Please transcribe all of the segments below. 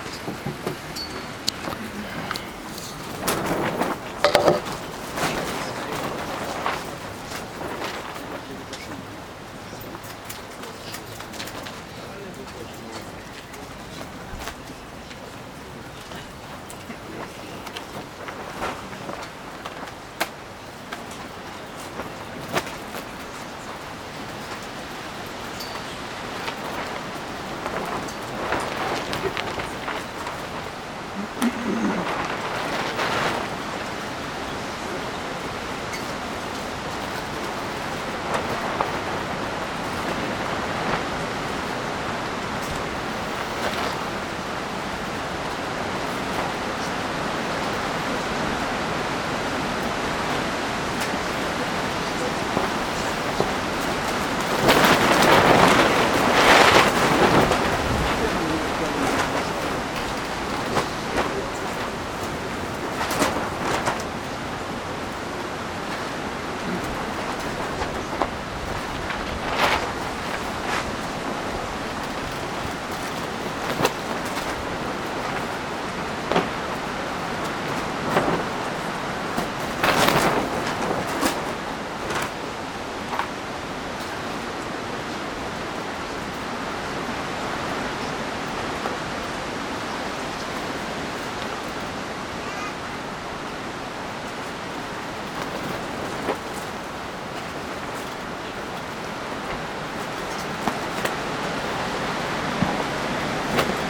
Thanks.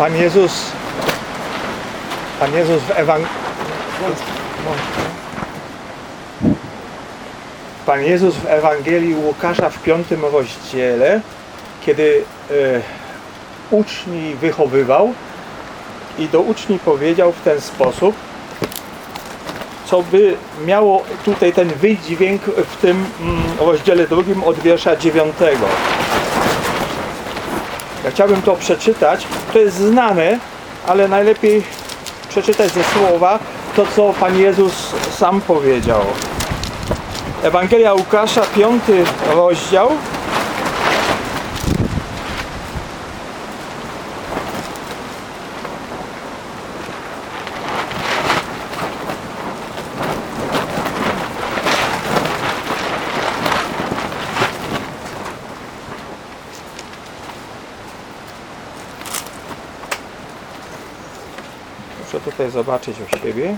Pan Jezus, Pan Jezus w Ewangelii, Pan Jezus w Ewangelii Łukasza w piątym rozdziale, kiedy e, uczni wychowywał i do uczni powiedział w ten sposób, co by miało tutaj ten wydźwięk w tym mm, rozdziale drugim od wiersza dziewiątego. Chciałbym to przeczytać. To jest znane, ale najlepiej przeczytać ze słowa to, co Pan Jezus sam powiedział. Ewangelia Łukasza, piąty rozdział. Muszę tutaj zobaczyć u siebie.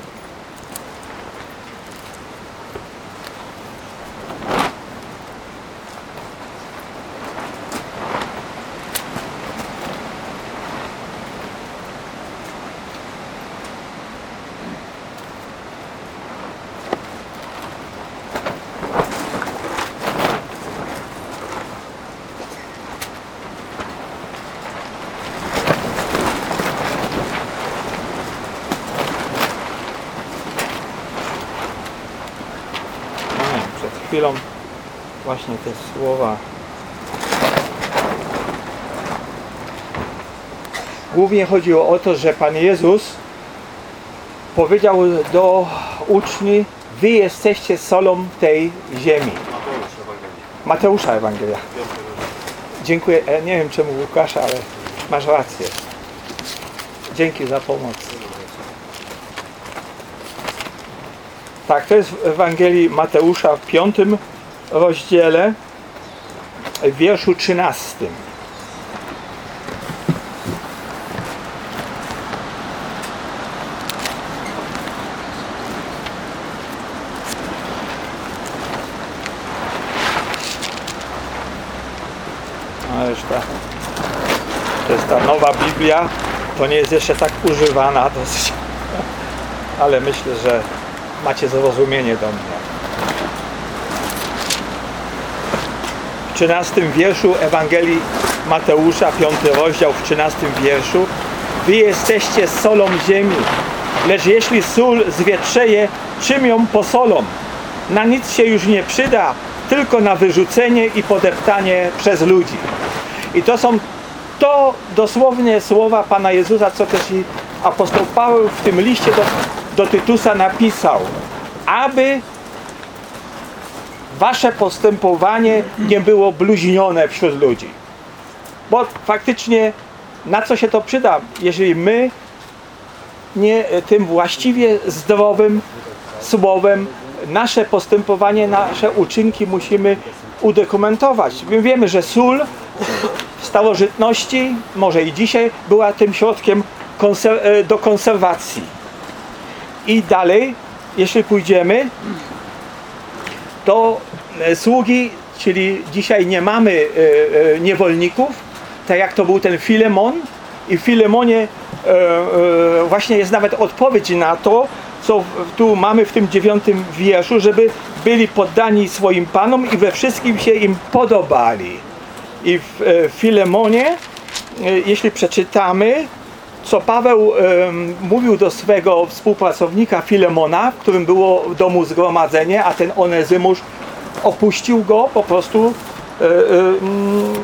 A, Przed chwilą właśnie te słowa. Głównie chodziło o to, że Pan Jezus powiedział do uczni, wy jesteście solą tej ziemi. Mateusza Ewangelia. Dziękuję. E, Nie wiem czemu Łukasza, ale masz rację. Dzięki za pomoc. Tak, to jest w Ewangelii Mateusza w piątym rozdziale, w wierszu 13. A reszta to jest ta nowa Biblia. To nie jest jeszcze tak używana dosyć, ale myślę, że macie zrozumienie do mnie. 13 wierszu Ewangelii Mateusza, 5 rozdział, w 13 wierszu Wy jesteście solą ziemi, lecz jeśli sól zwietrzeje, czym ją posolą? Na nic się już nie przyda, tylko na wyrzucenie i podeptanie przez ludzi. I to są to dosłownie słowa Pana Jezusa, co też i apostoł Paweł w tym liście do, do Tytusa napisał, aby wasze postępowanie nie było bluźnione wśród ludzi. Bo faktycznie na co się to przyda, jeżeli my nie tym właściwie zdrowym słowem. Nasze postępowanie, nasze uczynki musimy udokumentować. My wiemy, że sól w starożytności, może i dzisiaj, była tym środkiem konser e, do konserwacji. I dalej, jeśli pójdziemy, to e, sługi, czyli dzisiaj nie mamy e, niewolników, tak jak to był ten Filemon, i w Filemonie właśnie jest nawet odpowiedź na to, co tu mamy w tym dziewiątym wierszu, żeby byli poddani swoim panom i we wszystkim się im podobali. I w e, Filemonie, e, jeśli przeczytamy, co Paweł mówił do swego współpracownika Filemona, w którym było w domu zgromadzenie, a ten Onezymusz opuścił go, po prostu e, mm,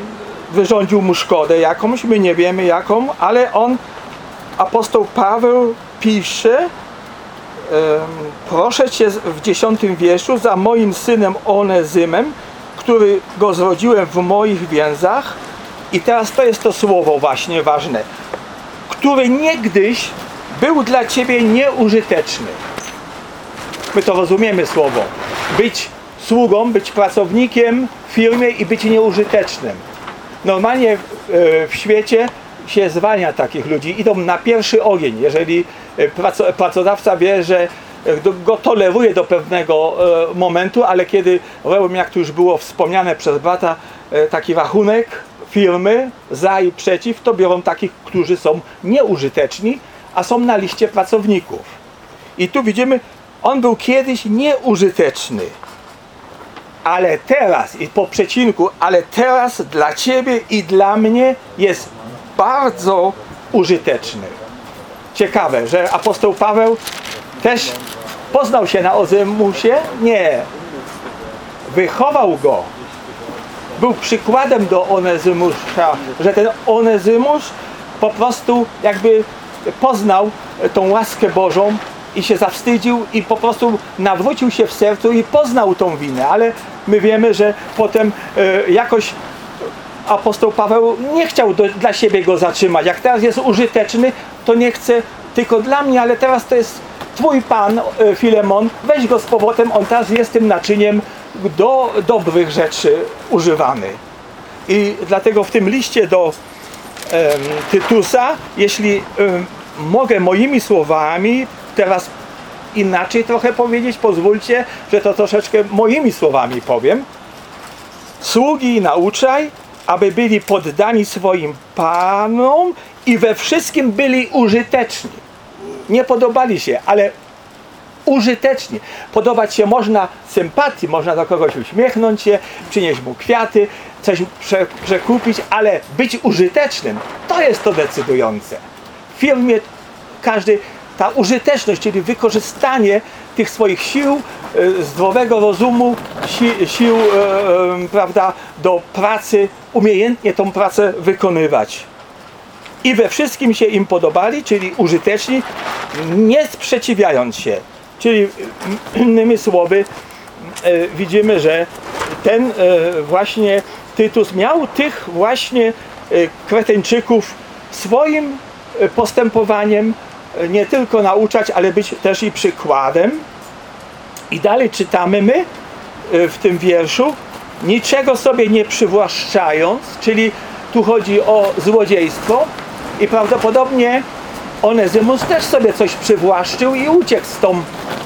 wyrządził mu szkodę jakąś, my nie wiemy jaką, ale on, apostoł Paweł pisze, proszę Cię w dziesiątym wierszu za moim synem Onezymem, który go zrodziłem w moich więzach. I teraz to jest to słowo właśnie ważne, który niegdyś był dla Ciebie nieużyteczny. My to rozumiemy słowo. Być sługą, być pracownikiem w firmie i być nieużytecznym. Normalnie w świecie się zwalnia takich ludzi, idą na pierwszy ogień. Jeżeli e, pracodawca wie, że e, go toleruje do pewnego e, momentu, ale kiedy robią, jak tu już było wspomniane przez brata, taki rachunek firmy za i przeciw, to biorą takich, którzy są nieużyteczni, a są na liście pracowników. I tu widzimy, on był kiedyś nieużyteczny, ale teraz, i po przecinku, ale teraz dla Ciebie i dla mnie jest bardzo użyteczny. Ciekawe, że apostoł Paweł też poznał się na Ozymusie? Nie. Wychował go. Był przykładem do Onezymusza, że ten Onezymusz po prostu jakby poznał tą łaskę Bożą i się zawstydził i po prostu nawrócił się w sercu i poznał tą winę, ale my wiemy, że potem e, jakoś apostoł Paweł nie chciał do, dla siebie go zatrzymać. Jak teraz jest użyteczny, to nie chce tylko dla mnie, ale teraz to jest Twój Pan, e, Filemon, weź go z powrotem, on teraz jest tym naczyniem do dobrych rzeczy używany. I dlatego w tym liście do um, Tytusa, jeśli mogę moimi słowami teraz inaczej trochę powiedzieć, pozwólcie, że to troszeczkę moimi słowami powiem. Sługi nauczaj, aby byli poddani swoim panom i we wszystkim byli użyteczni. Nie podobali się, ale użyteczni. Podobać się można sympatii, można do kogoś uśmiechnąć się, przynieść mu kwiaty, coś prze, przekupić, ale być użytecznym to jest to decydujące. W firmie każdy ta użyteczność, czyli wykorzystanie tych swoich sił, e, zdrowego rozumu, si, sił e, e, prawda, do pracy, umiejętnie tą pracę wykonywać. I we wszystkim się im podobali, czyli użyteczni, nie sprzeciwiając się. Czyli innymi słowy, e, widzimy, że ten e, właśnie Tytus miał tych właśnie e, Kreteńczyków swoim postępowaniem nie tylko nauczać, ale być też i przykładem. I dalej czytamy my w tym wierszu, niczego sobie nie przywłaszczając, czyli tu chodzi o złodziejstwo i prawdopodobnie Onezymus też sobie coś przywłaszczył i uciekł z, tą,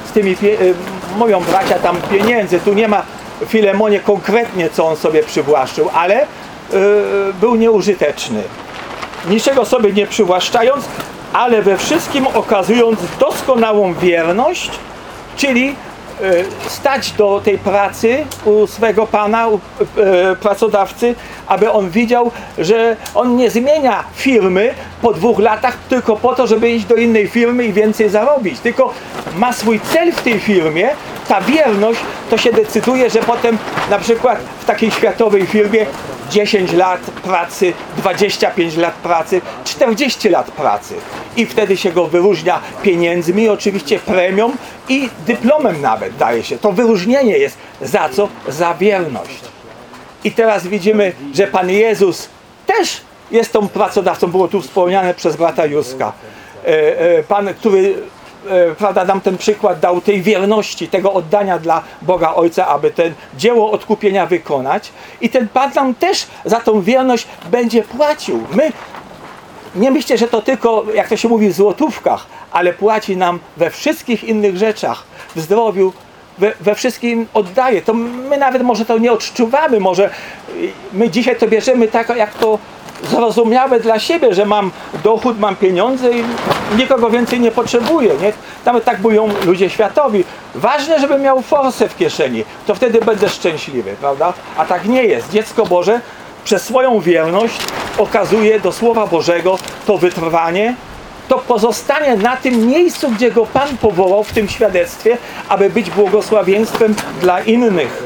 z tymi, y, moją bracia tam pieniędzy. Tu nie ma Filemonie konkretnie, co on sobie przywłaszczył, ale yy, był nieużyteczny. Niczego sobie nie przywłaszczając, ale we wszystkim okazując doskonałą wierność, czyli stać do tej pracy u swego pana, u e, pracodawcy, aby on widział, że on nie zmienia firmy po dwóch latach tylko po to, żeby iść do innej firmy i więcej zarobić, tylko ma swój cel w tej firmie, ta wierność to się decyduje, że potem na przykład w takiej światowej firmie 10 lat pracy, 25 lat pracy, 40 lat pracy. I wtedy się go wyróżnia pieniędzmi, oczywiście premią i dyplomem nawet daje się. To wyróżnienie jest za co? Za wierność. I teraz widzimy, że Pan Jezus też jest tą pracodawcą. Było tu wspomniane przez brata Józka. e, e, Pan, który e, prawda, nam ten przykład dał tej wierności, tego oddania dla Boga Ojca, aby ten dzieło odkupienia wykonać. I ten Pan nam też za tą wierność będzie płacił. My nie myślcie, że to tylko, jak to się mówi, w złotówkach, ale płaci nam we wszystkich innych rzeczach, w zdrowiu, we, we wszystkim oddaje. To my nawet może to nie odczuwamy, może my dzisiaj to bierzemy tak, jak to zrozumiałe dla siebie, że mam dochód, mam pieniądze i nikogo więcej nie potrzebuję. Nie? Nawet tak mówią ludzie światowi. Ważne, żeby miał forsę w kieszeni, to wtedy będę szczęśliwy, prawda? A tak nie jest. Dziecko Boże przez swoją wierność okazuje do Słowa Bożego to wytrwanie, to pozostanie na tym miejscu, gdzie go Pan powołał w tym świadectwie, aby być błogosławieństwem dla innych.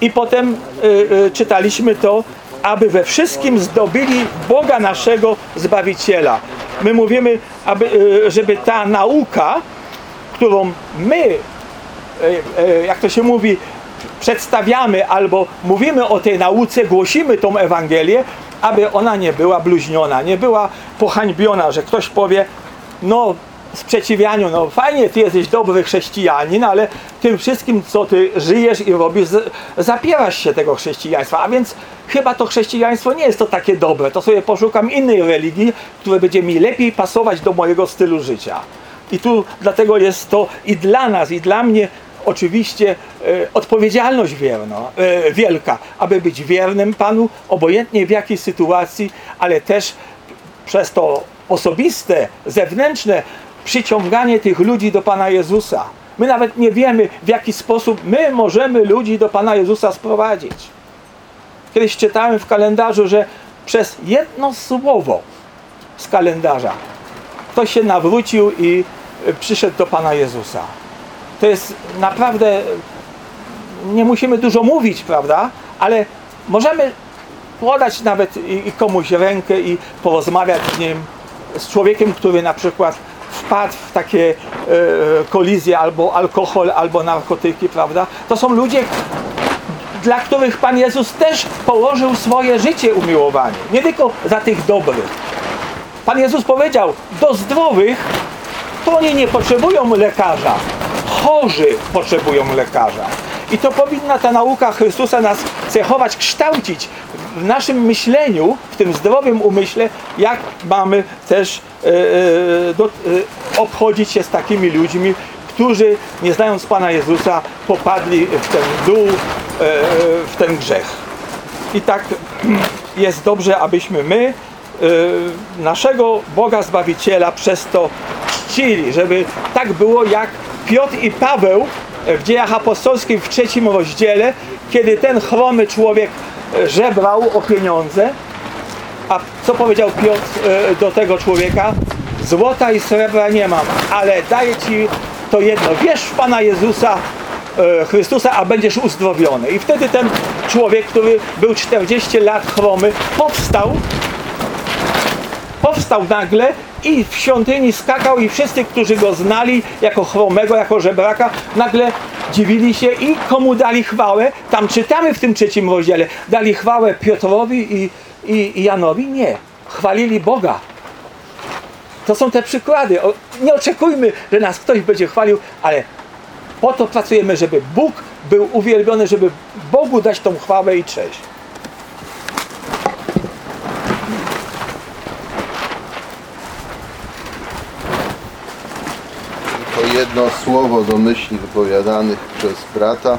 I potem y, y, czytaliśmy to, aby we wszystkim zdobyli Boga naszego Zbawiciela. My mówimy, aby, y, żeby ta nauka, którą my, y, y, jak to się mówi, przedstawiamy albo mówimy o tej nauce, głosimy tą Ewangelię, aby ona nie była bluźniona, nie była pohańbiona, że ktoś powie, no sprzeciwianiu, no fajnie, ty jesteś dobry chrześcijanin, ale tym wszystkim, co ty żyjesz i robisz, zapierasz się tego chrześcijaństwa, a więc chyba to chrześcijaństwo nie jest to takie dobre, to sobie poszukam innej religii, która będzie mi lepiej pasować do mojego stylu życia. I tu dlatego jest to i dla nas, i dla mnie oczywiście e, odpowiedzialność wierno, e, wielka, aby być wiernym Panu, obojętnie w jakiej sytuacji, ale też przez to osobiste, zewnętrzne przyciąganie tych ludzi do Pana Jezusa. My nawet nie wiemy, w jaki sposób my możemy ludzi do Pana Jezusa sprowadzić. Kiedyś czytałem w kalendarzu, że przez jedno słowo z kalendarza ktoś się nawrócił i przyszedł do Pana Jezusa. To jest naprawdę, nie musimy dużo mówić, prawda? Ale możemy podać nawet i, i komuś rękę i porozmawiać z nim, z człowiekiem, który na przykład wpadł w takie e, kolizje albo alkohol, albo narkotyki, prawda? To są ludzie, dla których Pan Jezus też położył swoje życie umiłowanie. Nie tylko za tych dobrych. Pan Jezus powiedział, do zdrowych to oni nie potrzebują lekarza. Chorzy potrzebują lekarza. I to powinna ta nauka Chrystusa nas cechować, kształcić w naszym myśleniu, w tym zdrowym umyśle, jak mamy też e, e, do, e, obchodzić się z takimi ludźmi, którzy nie znając Pana Jezusa popadli w ten dół, w ten grzech. I tak jest dobrze, abyśmy my naszego Boga Zbawiciela przez to czcili, żeby tak było jak Piotr i Paweł w dziejach apostolskich w trzecim rozdziale, kiedy ten chromy człowiek y, żebrał o pieniądze, a co powiedział Piotr y, do tego człowieka? Złota i srebra nie mam, ale daję ci to jedno. Wierz w Pana Jezusa e, Chrystusa, a będziesz uzdrowiony. I wtedy ten człowiek, który był 40 lat chromy, powstał, powstał nagle i w świątyni skakał i wszyscy, którzy go znali jako chromego, jako żebraka, nagle dziwili się i komu dali chwałę. Tam czytamy w tym trzecim rozdziale, dali chwałę Piotrowi i, i, i Janowi? Nie. Chwalili Boga. To są te przykłady. Nie oczekujmy, że nas ktoś będzie chwalił, ale po to pracujemy, żeby Bóg był uwielbiony, żeby Bogu dać tą chwałę i cześć. To jedno słowo do myśli wypowiadanych przez brata.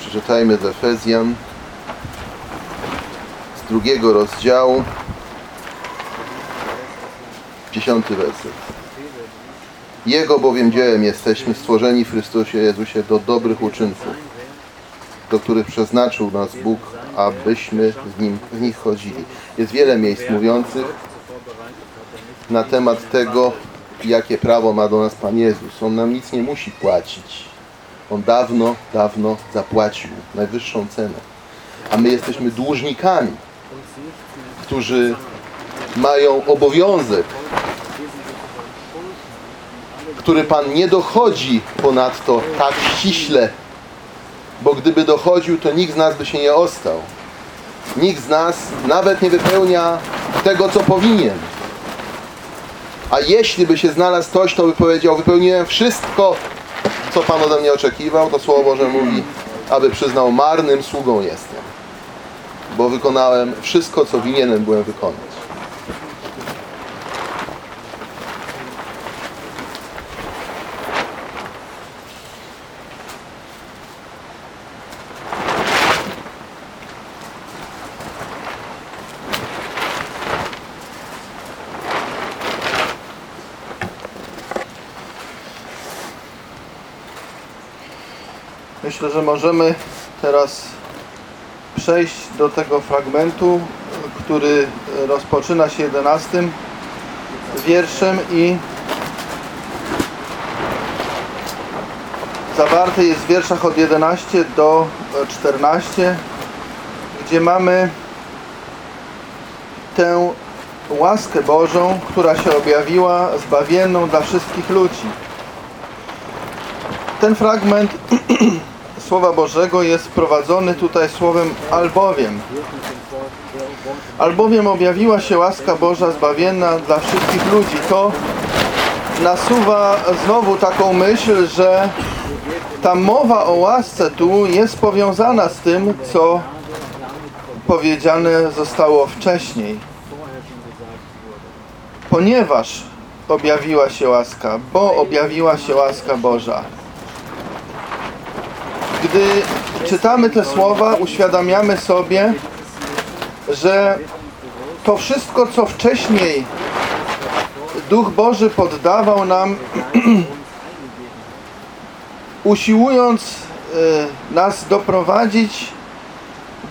Przeczytajmy z Efezjan z drugiego rozdziału, dziesiąty werset. Jego bowiem dziełem jesteśmy stworzeni w Chrystusie Jezusie do dobrych uczynków, do których przeznaczył nas Bóg, abyśmy w, nim, w nich chodzili. Jest wiele miejsc mówiących na temat tego, jakie prawo ma do nas Pan Jezus. On nam nic nie musi płacić. On dawno, dawno zapłacił najwyższą cenę. A my jesteśmy dłużnikami, którzy mają obowiązek, który Pan nie dochodzi ponadto tak ściśle, bo gdyby dochodził, to nikt z nas by się nie ostał. Nikt z nas nawet nie wypełnia tego, co powinien. A jeśli by się znalazł ktoś, kto by powiedział, wypełniłem wszystko, co Pan ode mnie oczekiwał, to Słowo Boże mówi, aby przyznał, marnym sługą jestem. Bo wykonałem wszystko, co winienem byłem wykonać. Myślę, że możemy teraz przejść do tego fragmentu, który rozpoczyna się 11 wierszem i zawarty jest w wierszach od 11 do 14, gdzie mamy tę łaskę Bożą, która się objawiła zbawienną dla wszystkich ludzi. Ten fragment Słowa Bożego jest prowadzony tutaj słowem albowiem. Albowiem objawiła się łaska Boża zbawienna dla wszystkich ludzi. To nasuwa znowu taką myśl, że ta mowa o łasce tu jest powiązana z tym, co powiedziane zostało wcześniej. Ponieważ objawiła się łaska, bo objawiła się łaska Boża. Gdy czytamy te słowa, uświadamiamy sobie, że to wszystko, co wcześniej Duch Boży poddawał nam, usiłując e, nas doprowadzić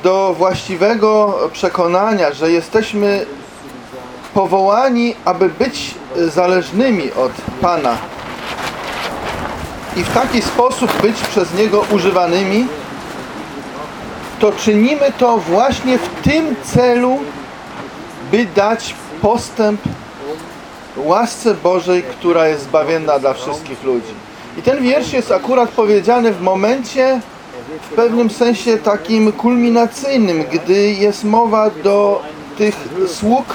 do właściwego przekonania, że jesteśmy powołani, aby być zależnymi od Pana i w taki sposób być przez Niego używanymi, to czynimy to właśnie w tym celu, by dać postęp łasce Bożej, która jest zbawienna dla wszystkich ludzi. I ten wiersz jest akurat powiedziany w momencie, w pewnym sensie takim kulminacyjnym, gdy jest mowa do tych sług,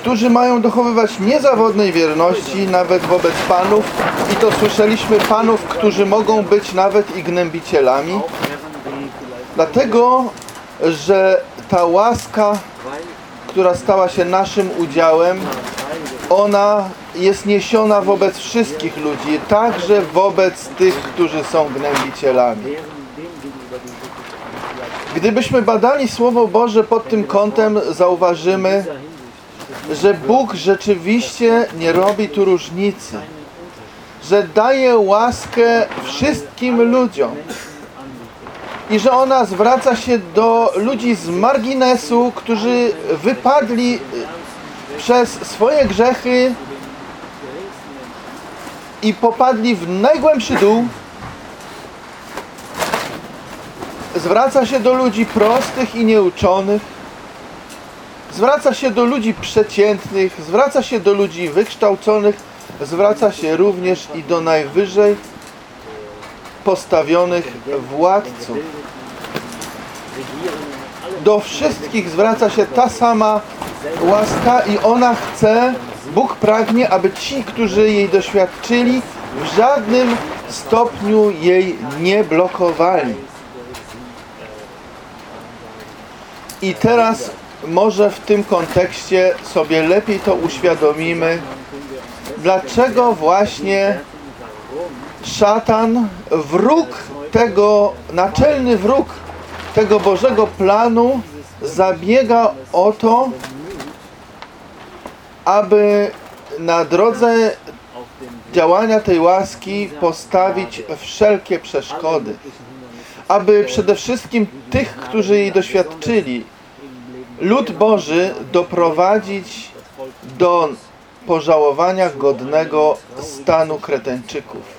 którzy mają dochowywać niezawodnej wierności nawet wobec panów i to słyszeliśmy panów, którzy mogą być nawet i gnębicielami dlatego, że ta łaska, która stała się naszym udziałem ona jest niesiona wobec wszystkich ludzi, także wobec tych, którzy są gnębicielami. Gdybyśmy badali Słowo Boże pod tym kątem, zauważymy, że Bóg rzeczywiście nie robi tu różnicy, że daje łaskę wszystkim ludziom i że ona zwraca się do ludzi z marginesu, którzy wypadli przez swoje grzechy i popadli w najgłębszy dół. Zwraca się do ludzi prostych i nieuczonych, zwraca się do ludzi przeciętnych, zwraca się do ludzi wykształconych, zwraca się również i do najwyżej postawionych władców. Do wszystkich zwraca się ta sama łaska i ona chce, Bóg pragnie, aby ci, którzy jej doświadczyli, w żadnym stopniu jej nie blokowali. I teraz może w tym kontekście sobie lepiej to uświadomimy, dlaczego właśnie szatan, wróg tego, naczelny wróg tego Bożego planu zabiega o to, aby na drodze działania tej łaski postawić wszelkie przeszkody. Aby przede wszystkim tych, którzy jej doświadczyli, lud Boży doprowadzić do pożałowania godnego stanu kretenczyków.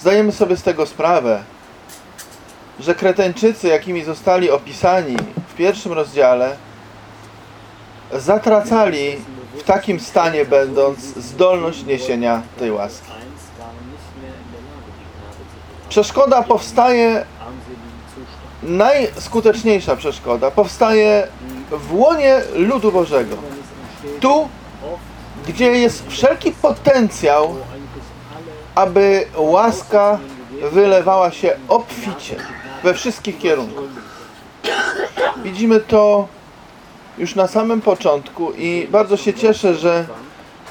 Zdajemy sobie z tego sprawę, że kreteńczycy, jakimi zostali opisani w pierwszym rozdziale, zatracali w takim stanie będąc zdolność niesienia tej łaski. Przeszkoda powstaje najskuteczniejsza przeszkoda powstaje w łonie ludu Bożego. Tu, gdzie jest wszelki potencjał, aby łaska wylewała się obficie we wszystkich kierunkach. Widzimy to już na samym początku i bardzo się cieszę, że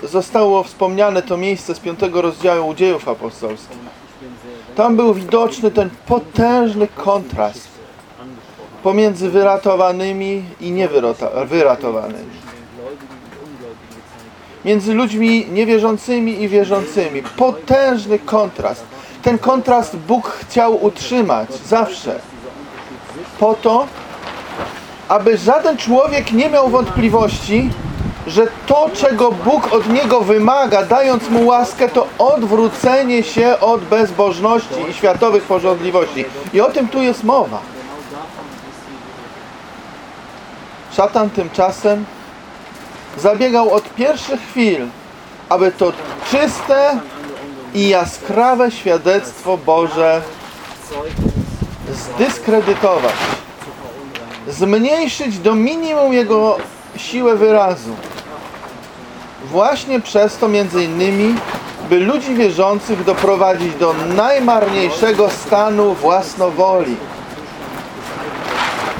zostało wspomniane to miejsce z piątego rozdziału dziejów apostolskich. Tam był widoczny ten potężny kontrast pomiędzy wyratowanymi i niewyratowanymi. Między ludźmi niewierzącymi i wierzącymi. Potężny kontrast. Ten kontrast Bóg chciał utrzymać zawsze. Po to, aby żaden człowiek nie miał wątpliwości, że to, czego Bóg od niego wymaga, dając mu łaskę, to odwrócenie się od bezbożności i światowych porządliwości. I o tym tu jest mowa. Szatan tymczasem zabiegał od pierwszych chwil, aby to czyste i jaskrawe świadectwo Boże zdyskredytować, zmniejszyć do minimum jego siłę wyrazu. Właśnie przez to między innymi, by ludzi wierzących doprowadzić do najmarniejszego stanu własnowoli.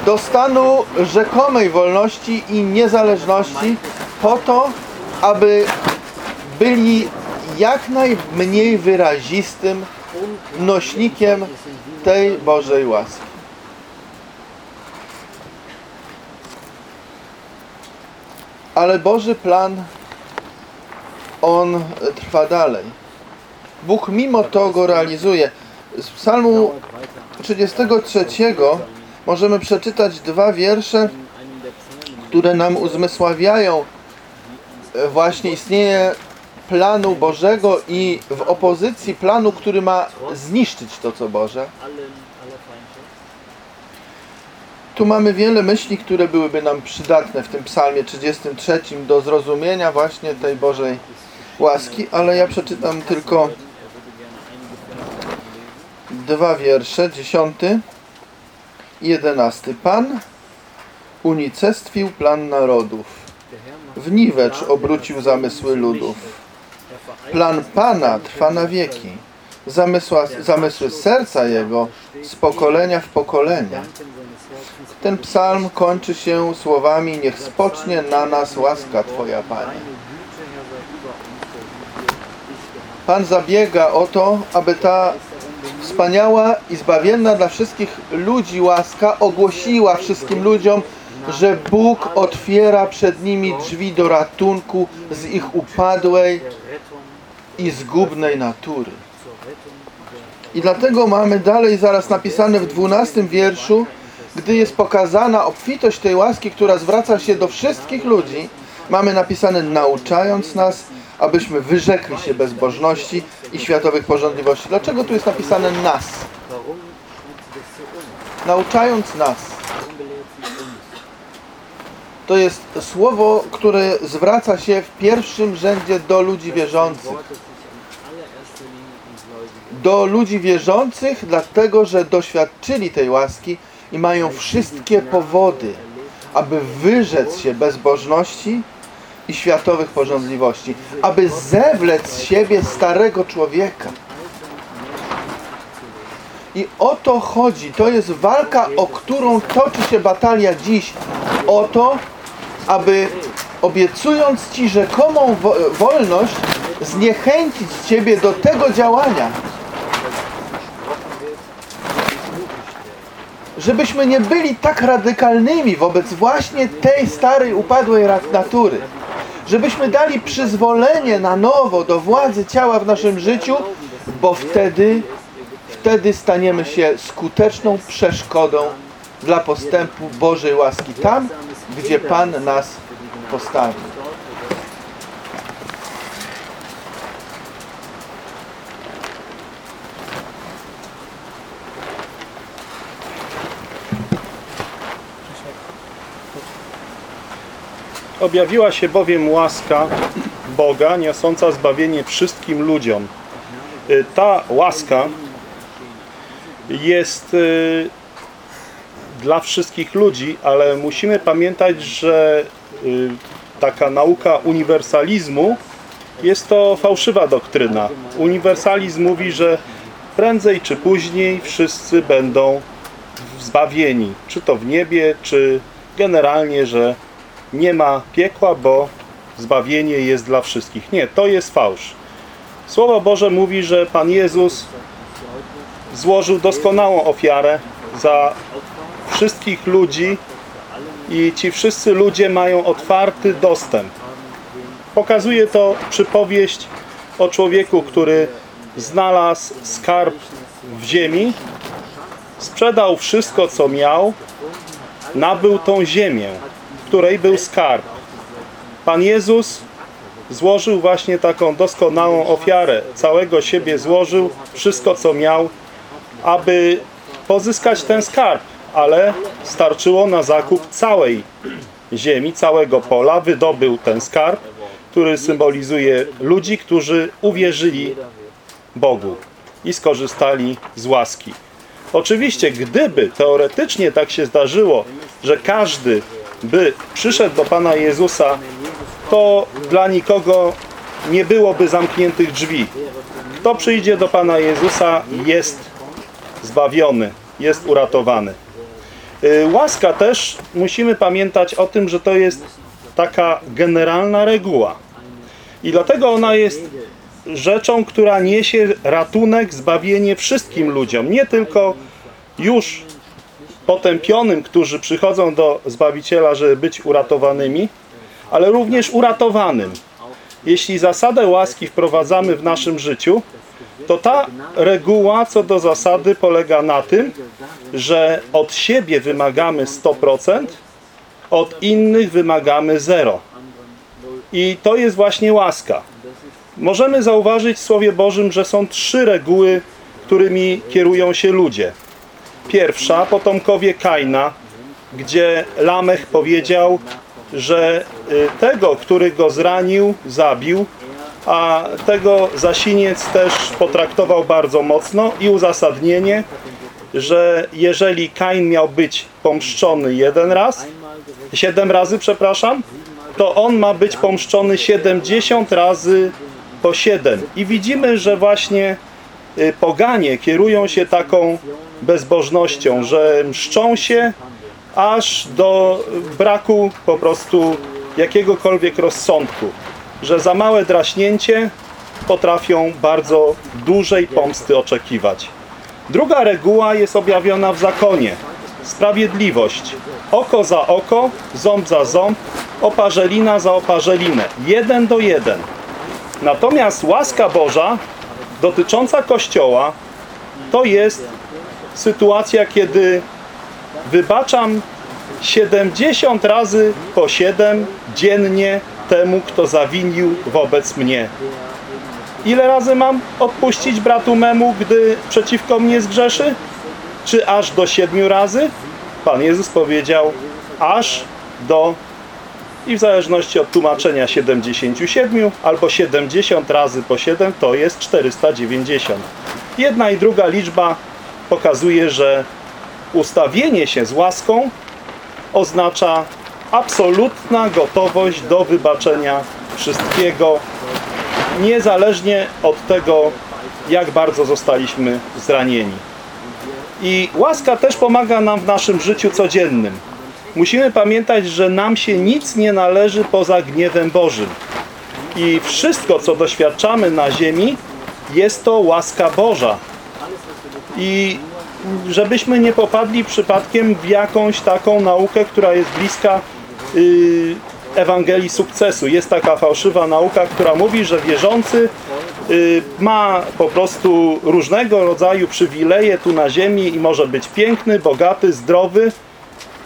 Do stanu rzekomej wolności i niezależności po to, aby byli jak najmniej wyrazistym nośnikiem tej Bożej łaski. Ale Boży plan, on trwa dalej. Bóg mimo to go realizuje. Z psalmu 33 możemy przeczytać dwa wiersze, które nam uzmysławiają e, właśnie istnienie planu Bożego i w opozycji planu, który ma zniszczyć to, co Boże. Tu mamy wiele myśli, które byłyby nam przydatne w tym psalmie 33 do zrozumienia właśnie tej Bożej łaski, ale ja przeczytam tylko dwa wiersze, dziesiąty i jedenasty. Pan unicestwił plan narodów, w niwecz obrócił zamysły ludów. Plan Pana trwa na wieki, Zamysła, zamysły serca Jego z pokolenia w pokolenie. Ten psalm kończy się słowami Niech spocznie na nas łaska Twoja, Panie. Pan zabiega o to, aby ta wspaniała i zbawienna dla wszystkich ludzi łaska ogłosiła wszystkim ludziom, że Bóg otwiera przed nimi drzwi do ratunku z ich upadłej i zgubnej natury. I dlatego mamy dalej zaraz napisane w dwunastym wierszu, gdy jest pokazana obfitość tej łaski, która zwraca się do wszystkich ludzi, mamy napisane nauczając nas, abyśmy wyrzekli się bezbożności i światowych porządliwości. Dlaczego tu jest napisane nas? Nauczając nas. To jest słowo, które zwraca się w pierwszym rzędzie do ludzi wierzących. Do ludzi wierzących, dlatego że doświadczyli tej łaski i mają wszystkie powody, aby wyrzec się bezbożności i światowych porządliwości, aby zewlec z siebie starego człowieka. I o to chodzi. To jest walka, o którą toczy się batalia dziś. O to, aby obiecując Ci rzekomą wo wolność, zniechęcić Ciebie do tego działania. Żebyśmy nie byli tak radykalnymi wobec właśnie tej starej, upadłej natury. Żebyśmy dali przyzwolenie na nowo do władzy ciała w naszym życiu, bo wtedy, wtedy staniemy się skuteczną przeszkodą dla postępu Bożej łaski tam, gdzie Pan nas postawił. Objawiła się bowiem łaska Boga, niosąca zbawienie wszystkim ludziom. Y, Ta łaska jest y, dla wszystkich ludzi, ale musimy pamiętać, że y, taka nauka uniwersalizmu jest to fałszywa doktryna. Uniwersalizm mówi, że prędzej czy później wszyscy będą zbawieni, czy to w niebie, czy generalnie, że nie ma piekła, bo zbawienie jest dla wszystkich. Nie, to jest fałsz. Słowo Boże mówi, że Pan Jezus złożył doskonałą ofiarę za wszystkich ludzi i ci wszyscy ludzie mają otwarty dostęp. Pokazuje to przypowieść o człowieku, który znalazł skarb w ziemi, sprzedał wszystko, co miał, nabył tą ziemię, której był skarb. Pan Jezus złożył właśnie taką doskonałą ofiarę. Całego siebie złożył, wszystko co miał, aby pozyskać ten skarb, ale starczyło na zakup całej ziemi, całego pola. Wydobył ten skarb, który symbolizuje ludzi, którzy uwierzyli Bogu i skorzystali z łaski. Oczywiście, gdyby teoretycznie tak się zdarzyło, że każdy by przyszedł do Pana Jezusa, to dla nikogo nie byłoby zamkniętych drzwi. Kto przyjdzie do Pana Jezusa, jest zbawiony, jest uratowany. Y, Łaska też musimy pamiętać o tym, że to jest taka generalna reguła. I dlatego ona jest rzeczą, która niesie ratunek, zbawienie wszystkim ludziom, nie tylko już potępionym, którzy przychodzą do Zbawiciela, żeby być uratowanymi, ale również uratowanym. Jeśli zasadę łaski wprowadzamy w naszym życiu, to ta reguła co do zasady polega na tym, że od siebie wymagamy 100%, od innych wymagamy 0. I to jest właśnie łaska. Możemy zauważyć w Słowie Bożym, że są trzy reguły, którymi kierują się ludzie. Pierwsza, potomkowie Kaina, gdzie Lamech powiedział, że y, tego, który go zranił, zabił, a tego zasiniec też potraktował bardzo mocno i uzasadnienie, że jeżeli Kain miał być pomszczony jeden raz, siedem razy, przepraszam, to on ma być pomszczony 70 razy po 7. I widzimy, że właśnie y, poganie kierują się taką bezbożnością, że mszczą się aż do braku po prostu jakiegokolwiek rozsądku, że za małe draśnięcie potrafią bardzo dużej pomsty oczekiwać. Druga reguła jest objawiona w zakonie. Sprawiedliwość. Oko za oko, ząb za ząb, oparzelina za oparzelinę. Jeden do jeden. Natomiast łaska Boża dotycząca Kościoła to jest sytuacja, kiedy wybaczam 70 razy po 7 dziennie temu, kto zawinił wobec mnie. Ile razy mam odpuścić bratu memu, gdy przeciwko mnie zgrzeszy? Czy aż do 7 razy? Pan Jezus powiedział aż do i w zależności od tłumaczenia 77 albo 70 razy po 7 to jest 490. Jedna i druga liczba pokazuje, że ustawienie się z łaską oznacza absolutna gotowość do wybaczenia wszystkiego, niezależnie od tego, jak bardzo zostaliśmy zranieni. I łaska też pomaga nam w naszym życiu codziennym. Musimy pamiętać, że nam się nic nie należy poza gniewem Bożym. I wszystko, co doświadczamy na ziemi, jest to łaska Boża. I żebyśmy nie popadli przypadkiem w jakąś taką naukę, która jest bliska yy, Ewangelii sukcesu. Jest taka fałszywa nauka, która mówi, że wierzący yy, ma po prostu różnego rodzaju przywileje tu na ziemi i może być piękny, bogaty, zdrowy.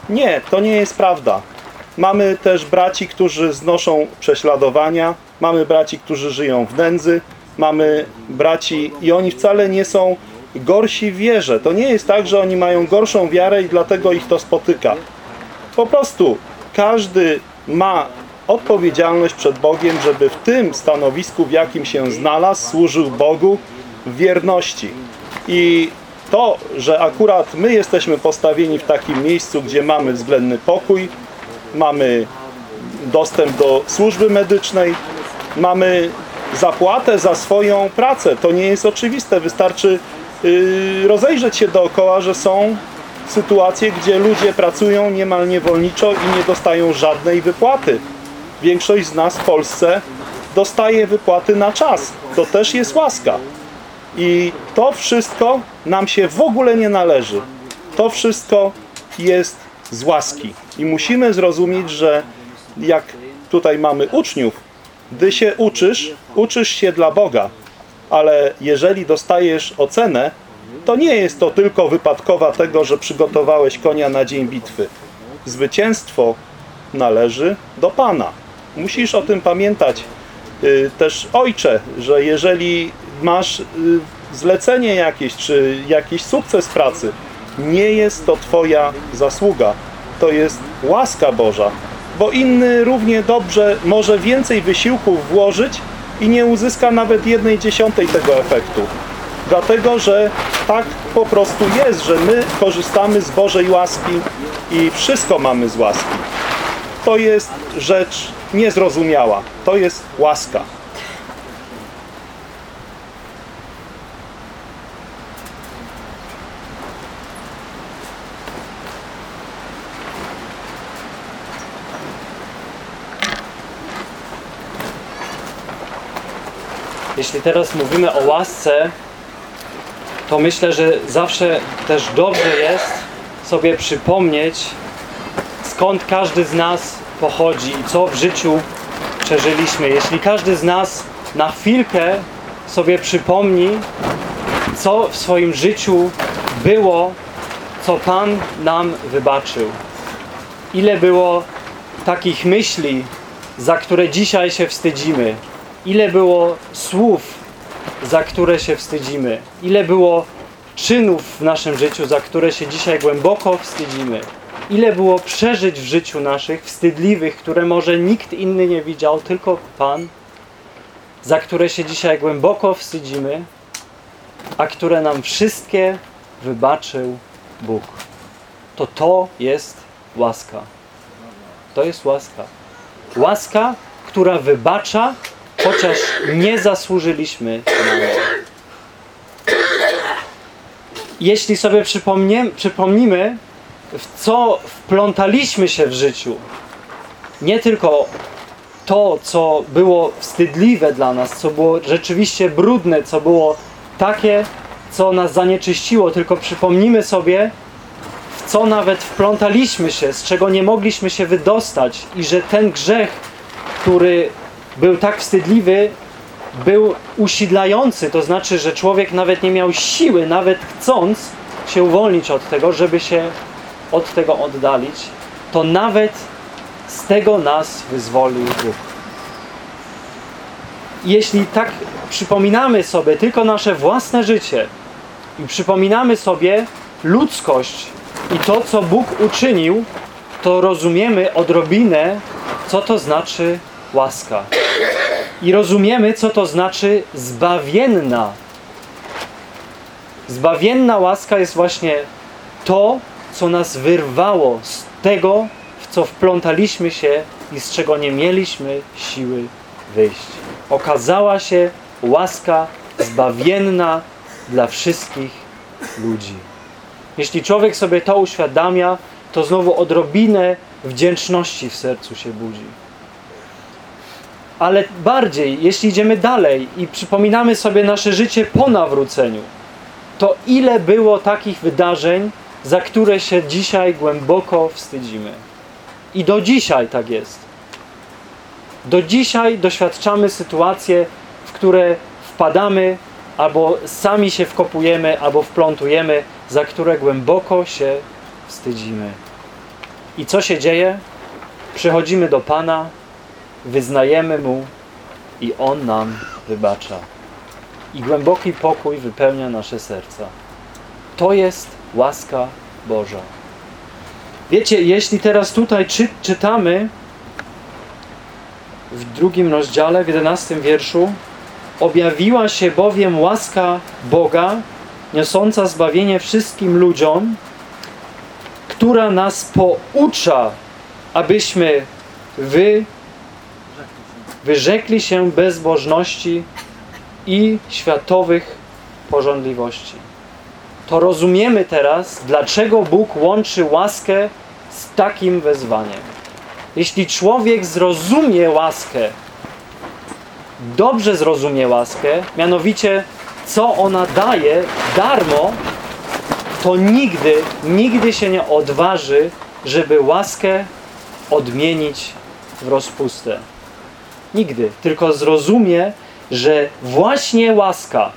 Nie, to nie jest prawda. Mamy też braci, którzy znoszą prześladowania, mamy braci, którzy żyją w nędzy, mamy braci i oni wcale nie są gorsi wierze. To nie jest tak, że oni mają gorszą wiarę i dlatego ich to spotyka. Po prostu każdy ma odpowiedzialność przed Bogiem, żeby w tym stanowisku, w jakim się znalazł, służył Bogu w wierności. I To, że akurat my jesteśmy postawieni w takim miejscu, gdzie mamy względny pokój, mamy dostęp do służby medycznej, mamy zapłatę za swoją pracę. To nie jest oczywiste. Wystarczy rozejrzeć się dookoła, że są sytuacje, gdzie ludzie pracują niemal niewolniczo i nie dostają żadnej wypłaty. Większość z nas w Polsce dostaje wypłaty na czas. To też jest łaska. I to wszystko nam się w ogóle nie należy. To wszystko jest z łaski. I musimy zrozumieć, że jak tutaj mamy uczniów, gdy się uczysz, uczysz się dla Boga. Ale jeżeli dostajesz ocenę, to nie jest to tylko wypadkowa tego, że przygotowałeś konia na dzień bitwy. Zwycięstwo należy do Pana. Musisz o tym pamiętać. Y, Też ojcze, że jeżeli masz y, zlecenie jakieś, czy jakiś sukces pracy, nie jest to Twoja zasługa. To jest łaska Boża. Bo inny równie dobrze może więcej wysiłków włożyć i nie uzyska nawet jednej dziesiątej tego efektu. Dlatego, że tak po prostu jest, że my korzystamy z Bożej łaski i wszystko mamy z łaski. To jest rzecz niezrozumiała. To jest łaska. Jeśli teraz mówimy o łasce, to myślę, że zawsze też dobrze jest sobie przypomnieć, skąd każdy z nas pochodzi i co w życiu przeżyliśmy. Jeśli każdy z nas na chwilkę sobie przypomni, co w swoim życiu było, co Pan nam wybaczył. Ile było takich myśli, za które dzisiaj się wstydzimy. Ile było słów, za które się wstydzimy. Ile było czynów w naszym życiu, za które się dzisiaj głęboko wstydzimy. Ile było przeżyć w życiu naszych wstydliwych, które może nikt inny nie widział, tylko Pan, za które się dzisiaj głęboko wstydzimy, a które nam wszystkie wybaczył Bóg. To to jest łaska. To jest łaska. Łaska, która wybacza, chociaż nie zasłużyliśmy na nią. Jeśli sobie przypomnimy, w co wplątaliśmy się w życiu, nie tylko to, co było wstydliwe dla nas, co było rzeczywiście brudne, co było takie, co nas zanieczyściło, tylko przypomnimy sobie, w co nawet wplątaliśmy się, z czego nie mogliśmy się wydostać i że ten grzech, który był tak wstydliwy, był usidlający, to znaczy, że człowiek nawet nie miał siły, nawet chcąc się uwolnić od tego, żeby się od tego oddalić, to nawet z tego nas wyzwolił Bóg. Jeśli tak przypominamy sobie tylko nasze własne życie i przypominamy sobie ludzkość i to, co Bóg uczynił, to rozumiemy odrobinę, co to znaczy łaska. I rozumiemy, co to znaczy zbawienna. Zbawienna łaska jest właśnie to, co nas wyrwało z tego, w co wplątaliśmy się i z czego nie mieliśmy siły wyjść. Okazała się łaska zbawienna dla wszystkich ludzi. Jeśli człowiek sobie to uświadamia, to znowu odrobinę wdzięczności w sercu się budzi. Ale bardziej, jeśli idziemy dalej i przypominamy sobie nasze życie po nawróceniu, to ile było takich wydarzeń, za które się dzisiaj głęboko wstydzimy. I do dzisiaj tak jest. Do dzisiaj doświadczamy sytuacje, w które wpadamy, albo sami się wkopujemy, albo wplątujemy, za które głęboko się wstydzimy. I co się dzieje? Przychodzimy do Pana, wyznajemy Mu i On nam wybacza. I głęboki pokój wypełnia nasze serca. To jest łaska Boża. Wiecie, jeśli teraz tutaj czy, czytamy w drugim rozdziale, w jedenastym wierszu, objawiła się bowiem łaska Boga niosąca zbawienie wszystkim ludziom, która nas poucza, abyśmy wy wyrzekli się bezbożności i światowych porządliwości. To rozumiemy teraz, dlaczego Bóg łączy łaskę z takim wezwaniem. Jeśli człowiek zrozumie łaskę, dobrze zrozumie łaskę, mianowicie co ona daje darmo, to nigdy, nigdy się nie odważy, żeby łaskę odmienić w rozpustę. Nigdy. Tylko zrozumie, że właśnie łaska,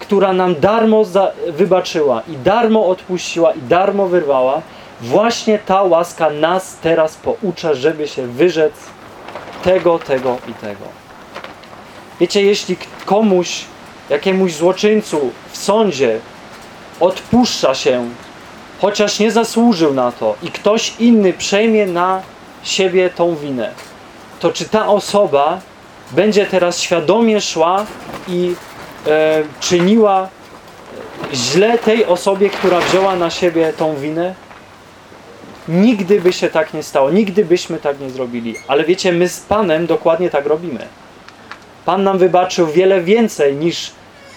która nam darmo wybaczyła i darmo odpuściła i darmo wyrwała, właśnie ta łaska nas teraz poucza, żeby się wyrzec tego, tego i tego. Wiecie, jeśli komuś, jakiemuś złoczyńcu w sądzie odpuszcza się, chociaż nie zasłużył na to i ktoś inny przejmie na siebie tą winę, to czy ta osoba będzie teraz świadomie szła i e, czyniła źle tej osobie, która wzięła na siebie tą winę? Nigdy by się tak nie stało, nigdy byśmy tak nie zrobili. Ale wiecie, my z Panem dokładnie tak robimy. Pan nam wybaczył wiele więcej niż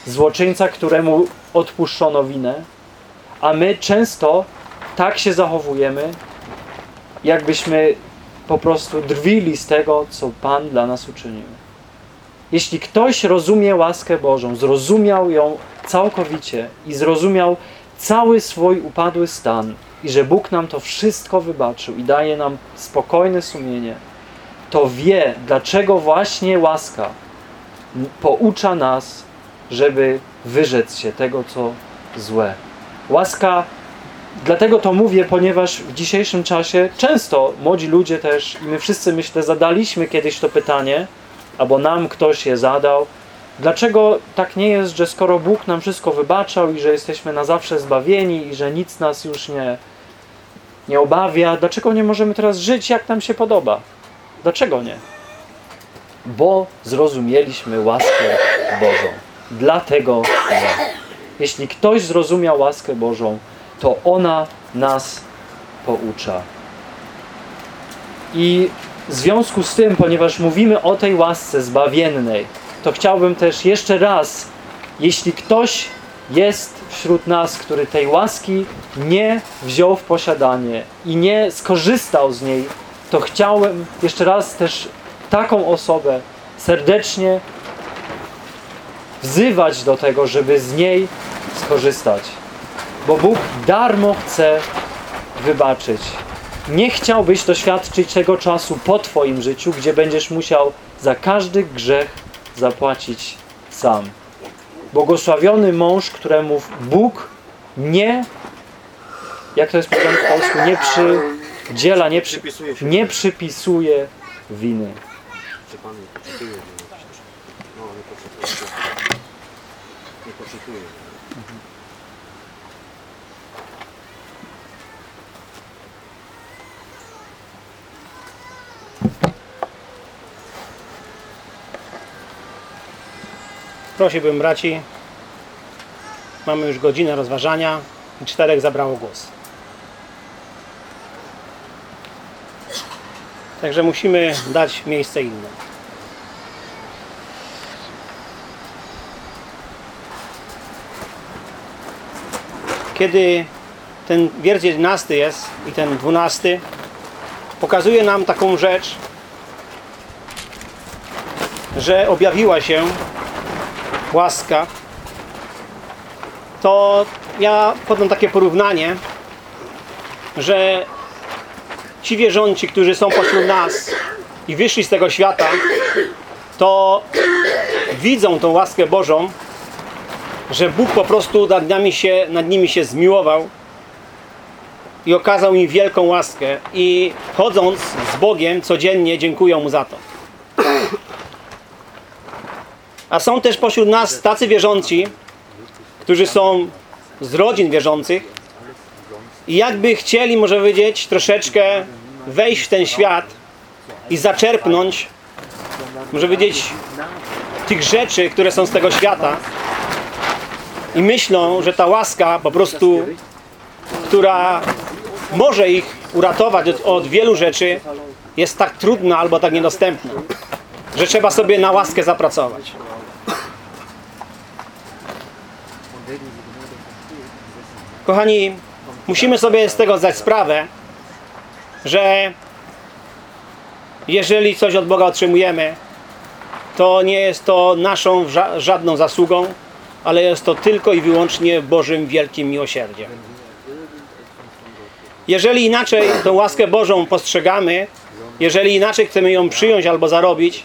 złoczyńca, któremu odpuszczono winę, a my często tak się zachowujemy, jakbyśmy po prostu drwili z tego, co Pan dla nas uczynił. Jeśli ktoś rozumie łaskę Bożą, zrozumiał ją całkowicie i zrozumiał cały swój upadły stan i że Bóg nam to wszystko wybaczył i daje nam spokojne sumienie, to wie, dlaczego właśnie łaska poucza nas, żeby wyrzec się tego, co złe. Łaska, dlatego to mówię, ponieważ w dzisiejszym czasie często młodzi ludzie też, i my wszyscy myślę, zadaliśmy kiedyś to pytanie, albo nam ktoś je zadał, dlaczego tak nie jest, że skoro Bóg nam wszystko wybaczał i że jesteśmy na zawsze zbawieni i że nic nas już nie, nie obawia, dlaczego nie możemy teraz żyć jak nam się podoba? Dlaczego nie? Bo zrozumieliśmy łaskę Bożą. Dlatego nie. Jeśli ktoś zrozumiał łaskę Bożą, to ona nas poucza. I w związku z tym, ponieważ mówimy o tej łasce zbawiennej, to chciałbym też jeszcze raz, jeśli ktoś jest wśród nas, który tej łaski nie wziął w posiadanie i nie skorzystał z niej, to chciałem jeszcze raz też taką osobę serdecznie wzywać do tego, żeby z niej skorzystać. Bo Bóg darmo chce wybaczyć. Nie chciałbyś doświadczyć tego czasu po Twoim życiu, gdzie będziesz musiał za każdy grzech zapłacić sam. Błogosławiony mąż, któremu Bóg nie, jak to jest powiedziane w polsku, nie przydziela, nie, przy, nie przypisuje winy. Czy pan nie poczytuje? No, nie poczytuje. Nie poczytuje. Prosiłbym braci, mamy już godzinę rozważania i czterech zabrało głos. Także musimy dać miejsce innym. Kiedy ten wiersz 11 jest i ten 12 pokazuje nam taką rzecz, że objawiła się łaska, to ja podam takie porównanie, że ci wierzący, którzy są pośród nas i wyszli z tego świata, to widzą tą łaskę Bożą, że Bóg po prostu nad nimi się, nad nimi się zmiłował i okazał im wielką łaskę i chodząc z Bogiem codziennie dziękują Mu za to. A są też pośród nas tacy wierzący, którzy są z rodzin wierzących i jakby chcieli, może powiedzieć, troszeczkę wejść w ten świat i zaczerpnąć, może powiedzieć, tych rzeczy, które są z tego świata, i myślą, że ta łaska po prostu, która może ich uratować od, od wielu rzeczy, jest tak trudna albo tak niedostępna, że trzeba sobie na łaskę zapracować. Kochani, musimy sobie z tego zdać sprawę, że jeżeli coś od Boga otrzymujemy, to nie jest to naszą ża- żadną zasługą, ale jest to tylko i wyłącznie Bożym wielkim miłosierdziem. Jeżeli inaczej tą łaskę Bożą postrzegamy, jeżeli inaczej chcemy ją przyjąć albo zarobić,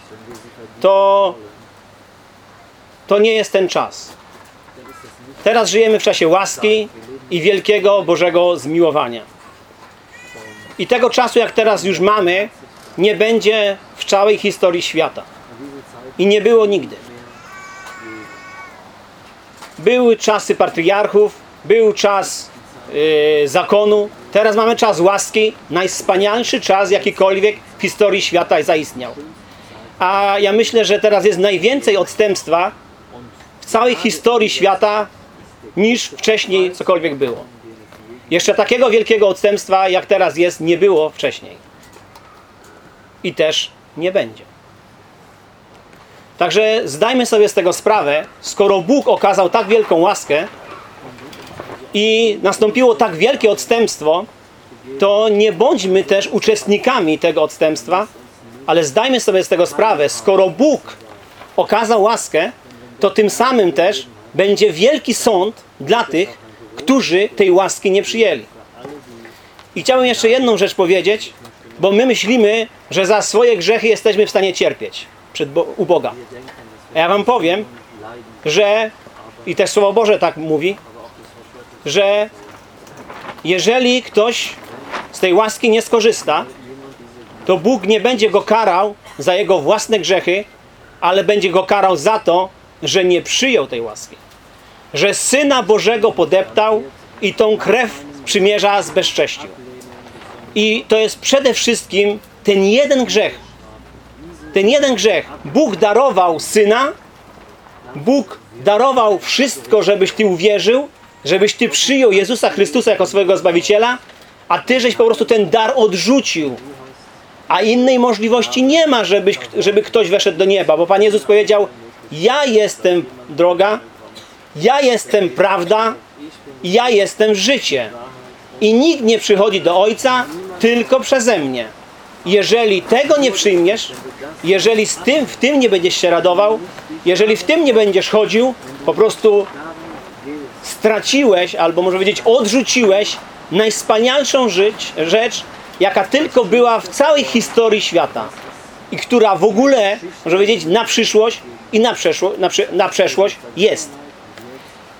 to to nie jest ten czas. Teraz żyjemy w czasie łaski i wielkiego Bożego zmiłowania. I tego czasu, jak teraz już mamy, nie będzie w całej historii świata. I nie było nigdy. Były czasy patriarchów, był czas yy, zakonu, teraz mamy czas łaski, najwspanialszy czas jakikolwiek w historii świata zaistniał. A ja myślę, że teraz jest najwięcej odstępstwa w całej historii świata niż wcześniej cokolwiek było. Jeszcze takiego wielkiego odstępstwa jak teraz jest nie było wcześniej. I też nie będzie. Także zdajmy sobie z tego sprawę, skoro Bóg okazał tak wielką łaskę i nastąpiło tak wielkie odstępstwo, to nie bądźmy też uczestnikami tego odstępstwa, ale zdajmy sobie z tego sprawę, skoro Bóg okazał łaskę, to tym samym też będzie wielki sąd dla tych, którzy tej łaski nie przyjęli. I chciałbym jeszcze jedną rzecz powiedzieć, bo my myślimy, że za swoje grzechy jesteśmy w stanie cierpieć przed Bo u Boga. A ja wam powiem, że i też Słowo Boże tak mówi, że jeżeli ktoś z tej łaski nie skorzysta, to Bóg nie będzie go karał za jego własne grzechy, ale będzie go karał za to, że nie przyjął tej łaski. Że Syna Bożego podeptał i tą krew przymierza zbezcześcił. I to jest przede wszystkim ten jeden grzech. Ten jeden grzech. Bóg darował Syna, Bóg darował wszystko, żebyś Ty uwierzył, żebyś Ty przyjął Jezusa Chrystusa jako swojego Zbawiciela, a Ty żeś po prostu ten dar odrzucił. A innej możliwości nie ma, żebyś, żeby ktoś weszedł do nieba, bo Pan Jezus powiedział, ja jestem droga, ja jestem prawda, ja jestem życie. I nikt nie przychodzi do Ojca tylko przeze mnie. Jeżeli tego nie przyjmiesz, jeżeli z tym, w tym nie będziesz się radował, jeżeli w tym nie będziesz chodził, po prostu straciłeś, albo może powiedzieć odrzuciłeś najwspanialszą rzecz, jaka tylko była w całej historii świata i która w ogóle, może powiedzieć, na przyszłość i na, na, prze, na przeszłość jest.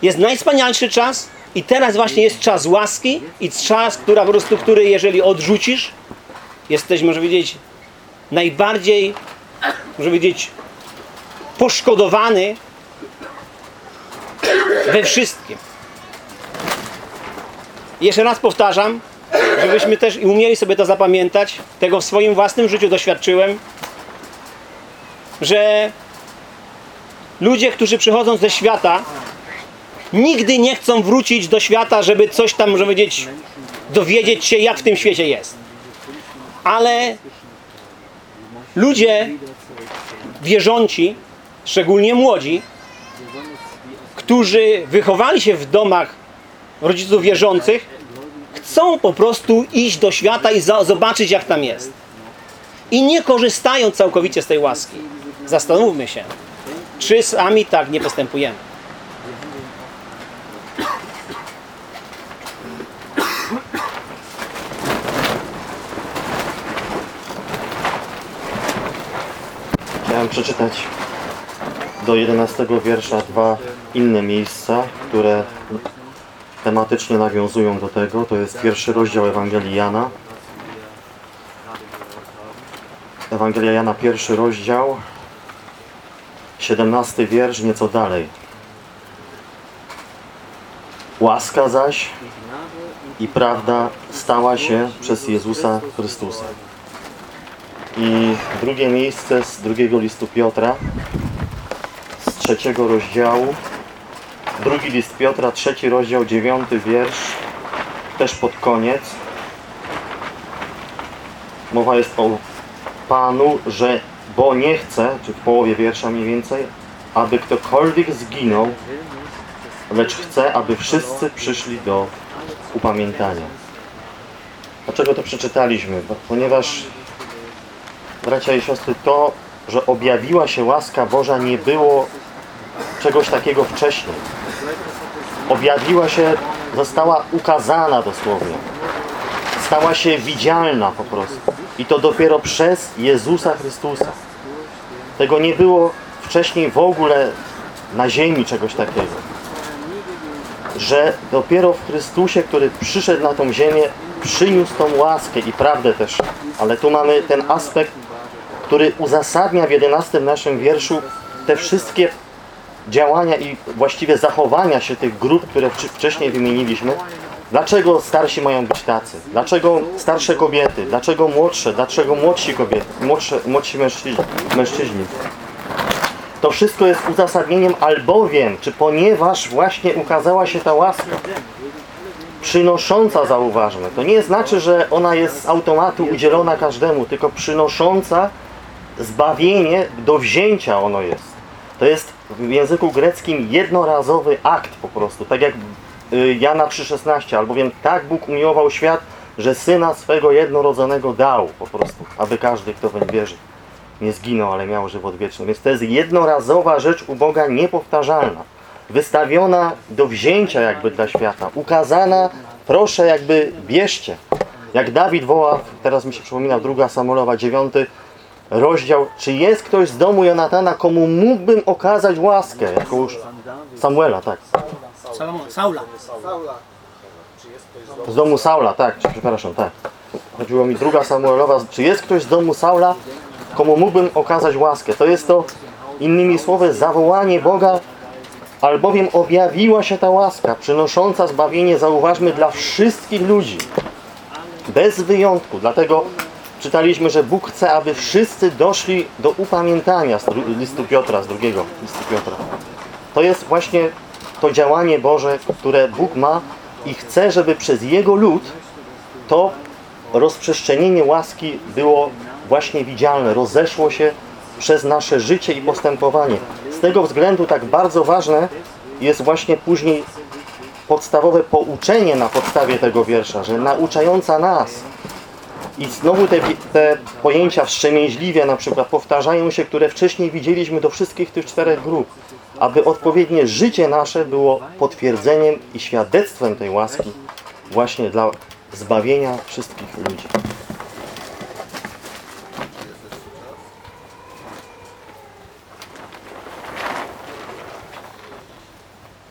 Jest najwspanialszy czas i teraz właśnie jest czas łaski i czas, która po prostu, który jeżeli odrzucisz, jesteś, może powiedzieć, najbardziej, może powiedzieć, poszkodowany we wszystkim. Jeszcze raz powtarzam, żebyśmy też i umieli sobie to zapamiętać, tego w swoim własnym życiu doświadczyłem, że ludzie, którzy przychodzą ze świata, nigdy nie chcą wrócić do świata, żeby coś tam, może powiedzieć, dowiedzieć się, jak w tym świecie jest. Ale ludzie wierząci, szczególnie młodzi, którzy wychowali się w domach rodziców wierzących, chcą po prostu iść do świata i zobaczyć, jak tam jest. I nie korzystają całkowicie z tej łaski. Zastanówmy się, czy sami tak nie postępujemy. Chciałem przeczytać do 11 wiersza dwa inne miejsca, które tematycznie nawiązują do tego. To jest pierwszy rozdział Ewangelii Jana. Ewangelia Jana, pierwszy rozdział, 17 wiersz, nieco dalej. Łaska zaś i prawda stała się przez Jezusa Chrystusa. I drugie miejsce z drugiego listu Piotra, z trzeciego rozdziału, Drugi list Piotra, trzeci rozdział, dziewiąty wiersz, też pod koniec. Mowa jest o Panu, że bo nie chce, czy w połowie wiersza mniej więcej, aby ktokolwiek zginął, lecz chce, aby wszyscy przyszli do upamiętania. Dlaczego to przeczytaliśmy? Ponieważ, bracia i siostry, to, że objawiła się łaska Boża, nie było czegoś takiego wcześniej. Objawiła się, została ukazana dosłownie. Stała się widzialna po prostu. I to dopiero przez Jezusa Chrystusa. Tego nie było wcześniej w ogóle na ziemi czegoś takiego. Że dopiero w Chrystusie, który przyszedł na tą ziemię, przyniósł tą łaskę i prawdę też. Ale tu mamy ten aspekt, który uzasadnia w 11 naszym wierszu te wszystkie działania i właściwie zachowania się tych grup, które wcześniej wymieniliśmy. Dlaczego starsi mają być tacy? Dlaczego starsze kobiety? Dlaczego młodsze? Dlaczego młodsi kobiety? Młodsze, młodsi mężczyźni? mężczyźni? To wszystko jest uzasadnieniem albowiem, czy ponieważ właśnie ukazała się ta łaska przynosząca, zauważmy. To nie znaczy, że ona jest z automatu udzielona każdemu, tylko przynosząca zbawienie do wzięcia ono jest. To jest w języku greckim jednorazowy akt po prostu, tak jak Jana 3,16, albowiem tak Bóg umiłował świat, że Syna swego jednorodzonego dał po prostu, aby każdy, kto weń wierzy, nie zginął, ale miał żywot wieczny. Więc to jest jednorazowa rzecz u Boga niepowtarzalna, wystawiona do wzięcia jakby dla świata, ukazana, proszę jakby bierzcie. Jak Dawid woła, teraz mi się przypomina druga Samuelowa, dziewiąty rozdział, czy jest ktoś z domu Jonatana, komu mógłbym okazać łaskę, jako już Samuela, tak. Saula. Z domu Saula, tak, przepraszam, tak. Chodziło mi druga Samuelowa, czy jest ktoś z domu Saula, komu mógłbym okazać łaskę. To jest to, innymi słowy, zawołanie Boga, albowiem objawiła się ta łaska, przynosząca zbawienie, zauważmy, dla wszystkich ludzi. Bez wyjątku. Dlatego czytaliśmy, że Bóg chce, aby wszyscy doszli do upamiętania z listu Piotra, z drugiego listu Piotra. To jest właśnie to działanie Boże, które Bóg ma i chce, żeby przez Jego lud to rozprzestrzenienie łaski było właśnie widzialne, rozeszło się przez nasze życie i postępowanie. Z tego względu tak bardzo ważne jest właśnie później podstawowe pouczenie na podstawie tego wiersza, że nauczająca nas i znowu te, te pojęcia wstrzemięźliwie na przykład powtarzają się, które wcześniej widzieliśmy do wszystkich tych czterech grup, aby odpowiednie życie nasze było potwierdzeniem i świadectwem tej łaski właśnie dla zbawienia wszystkich ludzi.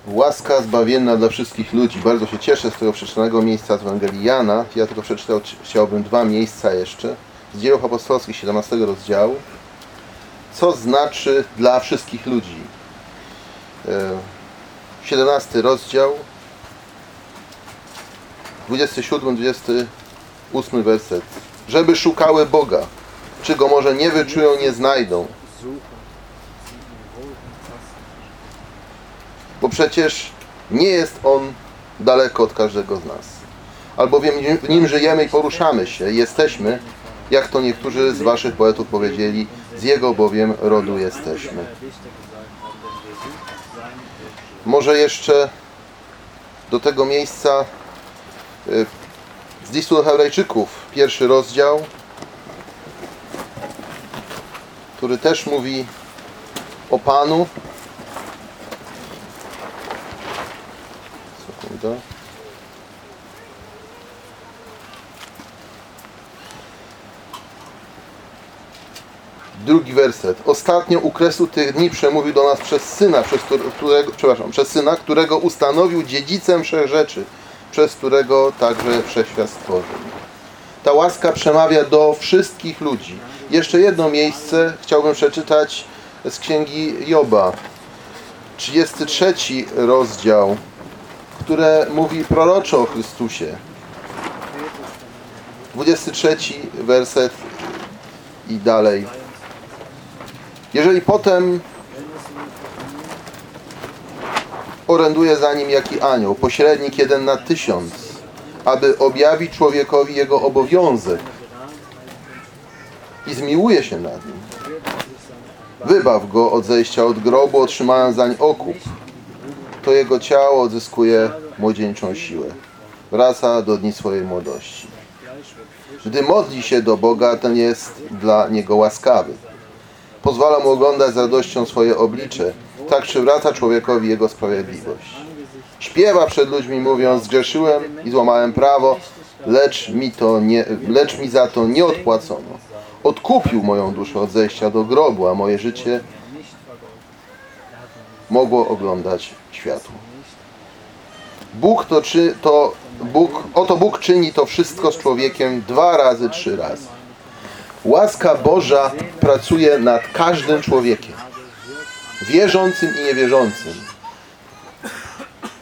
Łaska zbawienna dla wszystkich ludzi. Bardzo się cieszę z tego przeczytanego miejsca z Ewangelii Jana. Ja tylko przeczytał, chciałbym dwa miejsca jeszcze. Z Dzieł Apostolskich 17 rozdziału. Co znaczy dla wszystkich ludzi? E, 17 rozdział. 27-28 werset. Żeby szukały Boga. Czy Go może nie wyczują, nie znajdą. bo przecież nie jest On daleko od każdego z nas. Albowiem w Nim żyjemy i poruszamy się, jesteśmy, jak to niektórzy z Waszych poetów powiedzieli, z Jego bowiem rodu jesteśmy. Może jeszcze do tego miejsca y, z listu do Hebrajczyków, pierwszy rozdział, który też mówi o Panu, Sekunda. Drugi werset. Ostatnio u kresu tych dni przemówił do nas przez syna, przez którego, przepraszam, przez syna, którego ustanowił dziedzicem wszech rzeczy, przez którego także wszechświat stworzył. Ta łaska przemawia do wszystkich ludzi. Jeszcze jedno miejsce chciałbym przeczytać z księgi Joba. 33 rozdział które mówi proroczo o Chrystusie. 23 werset i dalej. Jeżeli potem oręduje za nim jaki anioł, pośrednik jeden na tysiąc, aby objawić człowiekowi jego obowiązek i zmiłuje się nad nim. Wybaw go od zejścia od grobu, otrzymając zań okup. To jego ciało odzyskuje młodzieńczą siłę. Wraca do dni swojej młodości. Gdy modli się do Boga, ten jest dla niego łaskawy. Pozwala mu oglądać z radością swoje oblicze. Tak przywraca człowiekowi jego sprawiedliwość. Śpiewa przed ludźmi mówiąc, zgrzeszyłem i złamałem prawo, lecz mi, to nie, lecz mi za to nie odpłacono. Odkupił moją duszę od zejścia do grobu, a moje życie mogło oglądać światło. Bóg to, czy, to Bóg, oto Bóg czyni to wszystko z człowiekiem dwa razy, trzy razy. Łaska Boża pracuje nad każdym człowiekiem, wierzącym i niewierzącym.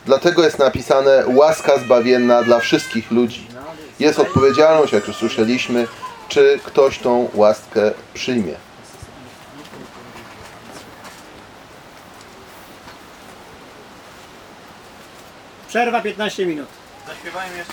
Dlatego jest napisane łaska zbawienna dla wszystkich ludzi. Jest odpowiedzialność, jak już słyszeliśmy, czy ktoś tą łaskę przyjmie. Przerwa 15 minut. Zaśpiewajmy jeszcze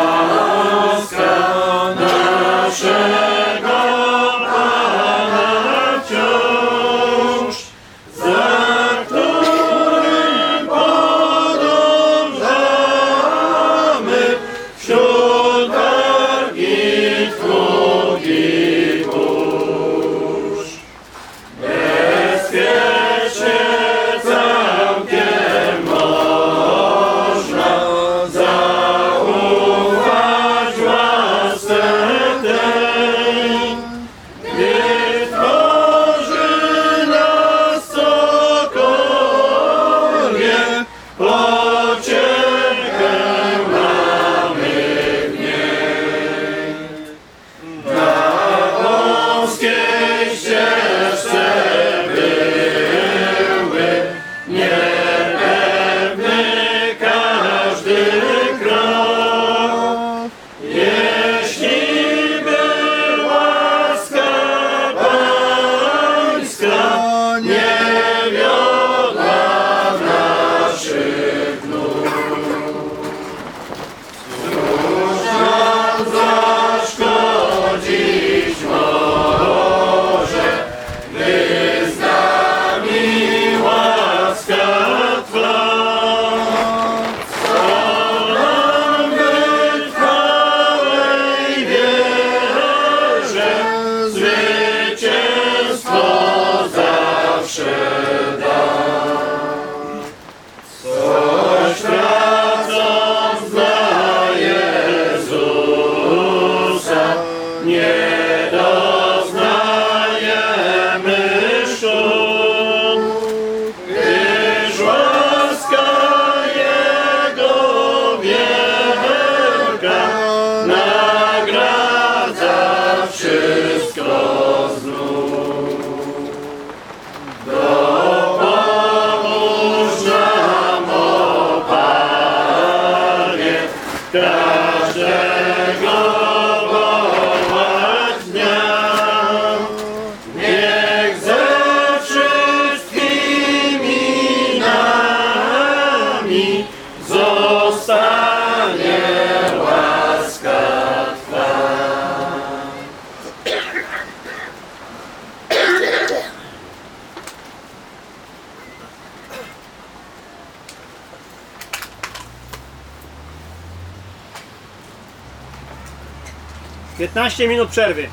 Piętnaście minut przerwy.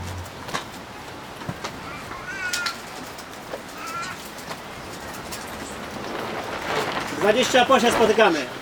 Dwadzieścia po się spotykamy.